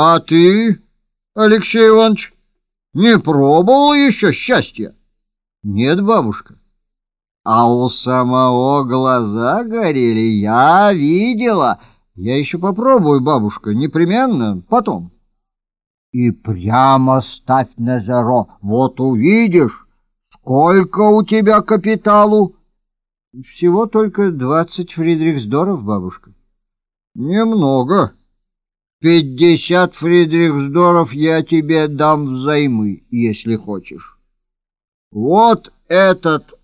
А ты, Алексей Иванович, не пробовал еще счастья? Нет, бабушка. А у самого глаза горели, я видела. Я еще попробую, бабушка, непременно, потом. И прямо ставь на зеро, вот увидишь, сколько у тебя капиталу. Всего только двадцать фридрихсдоров, бабушка. Немного. Пятьдесят фридрихсдоров я тебе дам взаймы, если хочешь. Вот этот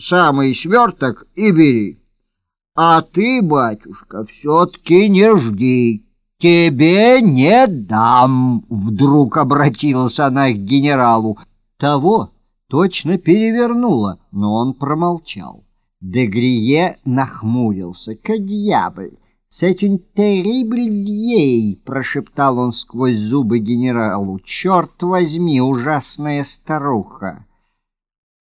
самый сверток и бери. А ты, батюшка, все-таки не жди. Тебе не дам, вдруг обратилась она к генералу. Того точно перевернула, но он промолчал. Дегрие нахмурился. «Ка С этим террибль прошептал он сквозь зубы генералу. «Черт возьми, ужасная старуха!»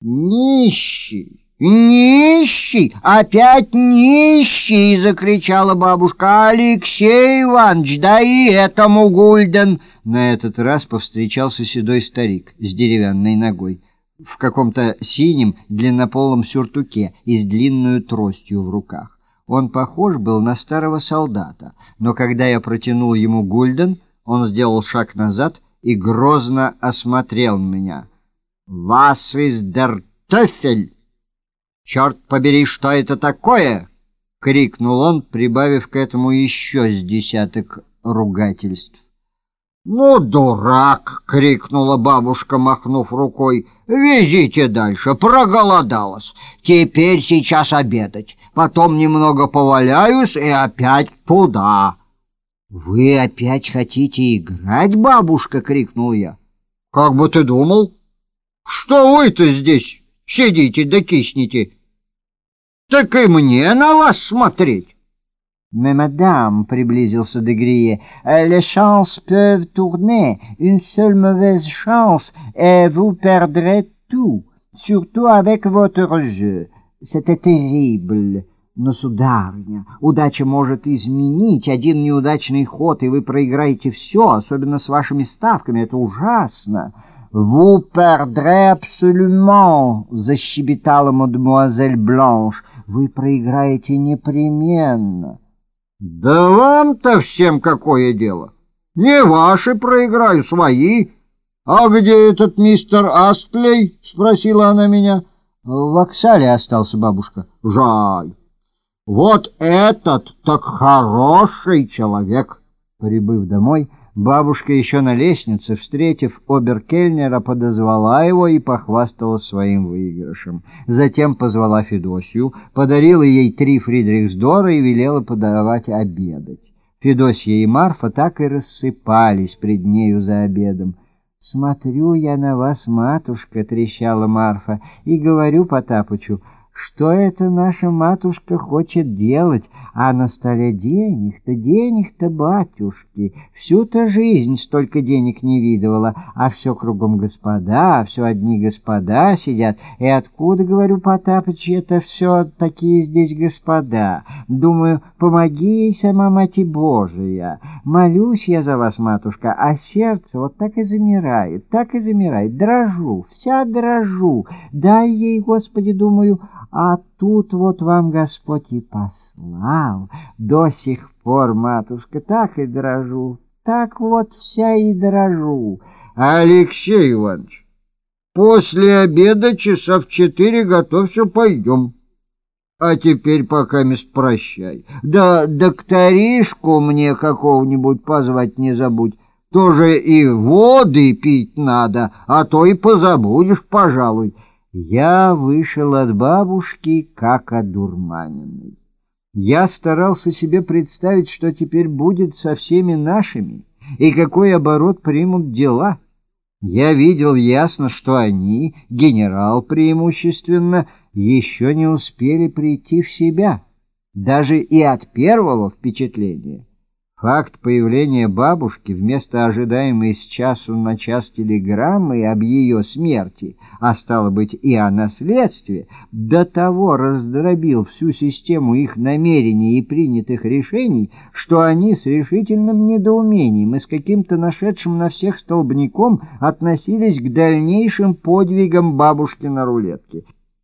«Нищий! Нищий! Опять нищий!» — закричала бабушка. «Алексей Иванович, да и этому гульден!» На этот раз повстречался седой старик с деревянной ногой в каком-то синем длиннополом сюртуке и с длинную тростью в руках. Он похож был на старого солдата, но когда я протянул ему гульден, он сделал шаг назад и грозно осмотрел меня. «Вас из дер Töфель! Черт побери, что это такое?» — крикнул он, прибавив к этому еще с десяток ругательств. «Ну, дурак!» — крикнула бабушка, махнув рукой. «Везите дальше, проголодалась. Теперь сейчас обедать, потом немного поваляюсь и опять туда». «Вы опять хотите играть, бабушка?» — крикнул я. «Как бы ты думал? Что вы-то здесь сидите да киснете? Так и мне на вас смотреть». «Mais, madame», — приблизился Дегрие, — «les chances peuvent tourner. Une seule mauvaise chance, et vous perdrez tout, surtout avec votre jeu. C'était terrible». «Но, сударыня, удача может изменить один неудачный ход, и вы проиграете все, особенно с вашими ставками. Это ужасно». «Vous perdrez absolument», — защебетала мадемуазель Бланш. «Вы проиграете непременно». Да вам-то всем какое дело? Не ваши проиграю, свои. А где этот мистер Астлей? Спросила она меня. В воксале остался бабушка. Жаль. Вот этот так хороший человек. Прибыв домой, Бабушка еще на лестнице, встретив оберкельнера, подозвала его и похвастала своим выигрышем. Затем позвала Федосью, подарила ей три Фридрихсдора и велела подавать обедать. Федосья и Марфа так и рассыпались пред нею за обедом. «Смотрю я на вас, матушка», — трещала Марфа, — «и говорю Потапычу, что это наша матушка хочет делать, а на столе денег-то, денег-то, батюшки. Всю-то жизнь столько денег не видывала, а все кругом господа, все одни господа сидят. И откуда, говорю, Потапыч, это все такие здесь господа? Думаю, помоги ей сама Мать Божия. Молюсь я за вас, матушка, а сердце вот так и замирает, так и замирает. Дрожу, вся дрожу. Дай ей, Господи, думаю, а тут вот вам Господь и послал. До сих пор, матушка, так и дрожу, так вот вся и дрожу. Алексей Иванович, после обеда часа в четыре готовься, пойдем. А теперь пока мест прощай. Да докторишку мне какого-нибудь позвать не забудь. Тоже и воды пить надо, а то и позабудешь, пожалуй. Я вышел от бабушки, как одурманенный. Я старался себе представить, что теперь будет со всеми нашими, и какой оборот примут дела. Я видел ясно, что они, генерал преимущественно, еще не успели прийти в себя, даже и от первого впечатления. Факт появления бабушки вместо ожидаемой с часу на час телеграммы об ее смерти, а стало быть и о наследстве, до того раздробил всю систему их намерений и принятых решений, что они с решительным недоумением и с каким-то нашедшим на всех столбняком относились к дальнейшим подвигам бабушки на рулетке.